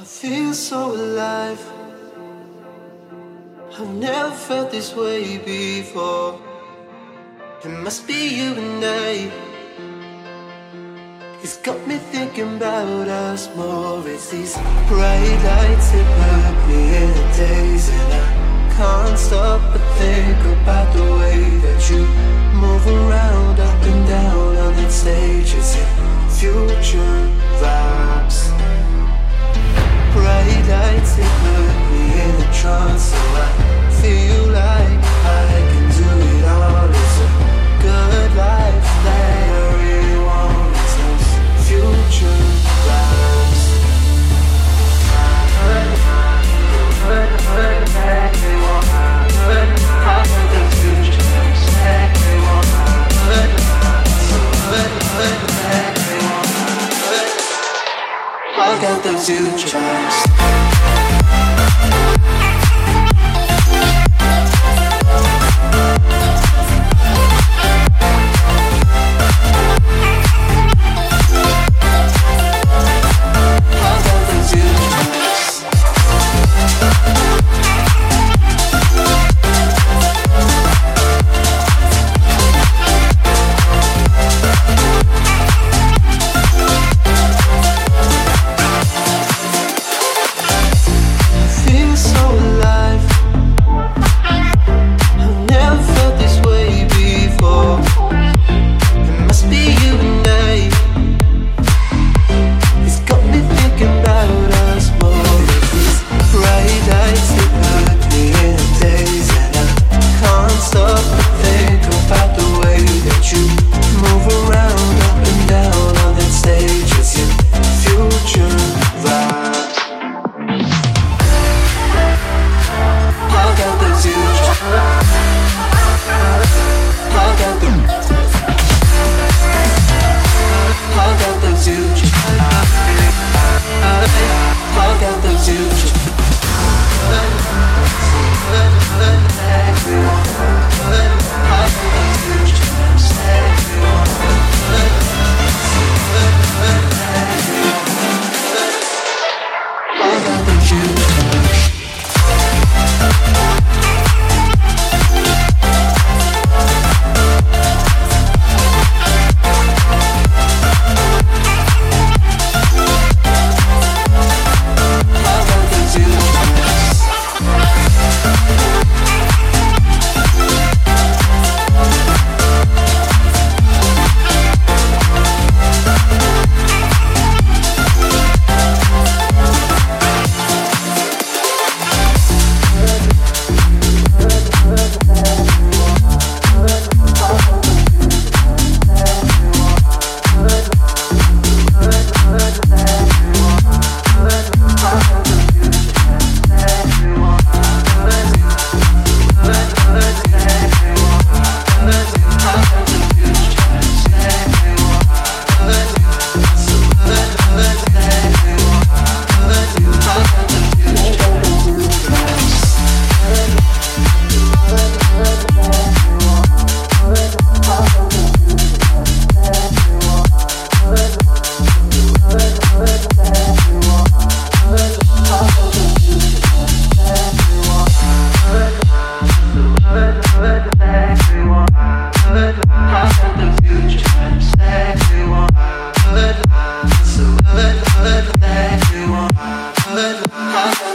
I feel so alive. I've never felt this way before. It must be you and I. It's got me thinking about us more. It's these bright lights that put me in a daze, and I can't stop but think about the way those future vibes. but